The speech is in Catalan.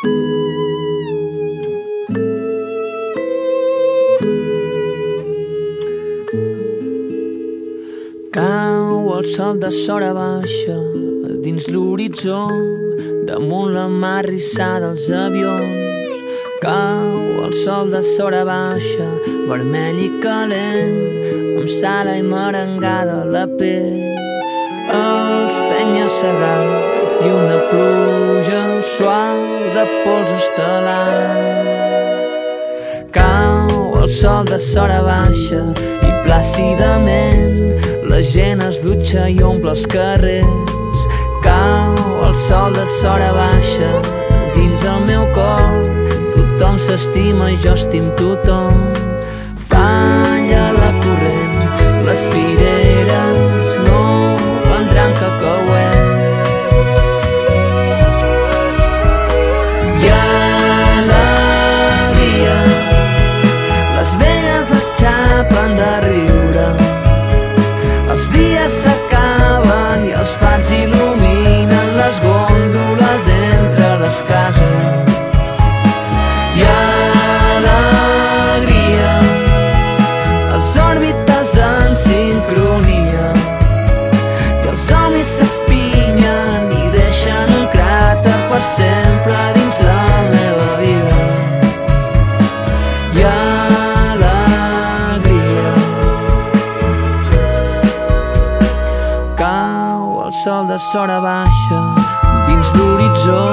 Cau el sol de sora baixa dins l'horitzó damunt la mar rissada dels avions. Cau el sol de sora baixa, vermell i calent, amb sala i merengada la pell. Els penyes segats i una pluja suau de pols estel·lar. Cau el sol de sora baixa i plàcidament la gent es dutxa i omple els carrers. Cau el sol de sora baixa dins el meu cor. Tothom s'estima i jo estim tothom. xapen de riure. sol de sora baixa dins l'horitzó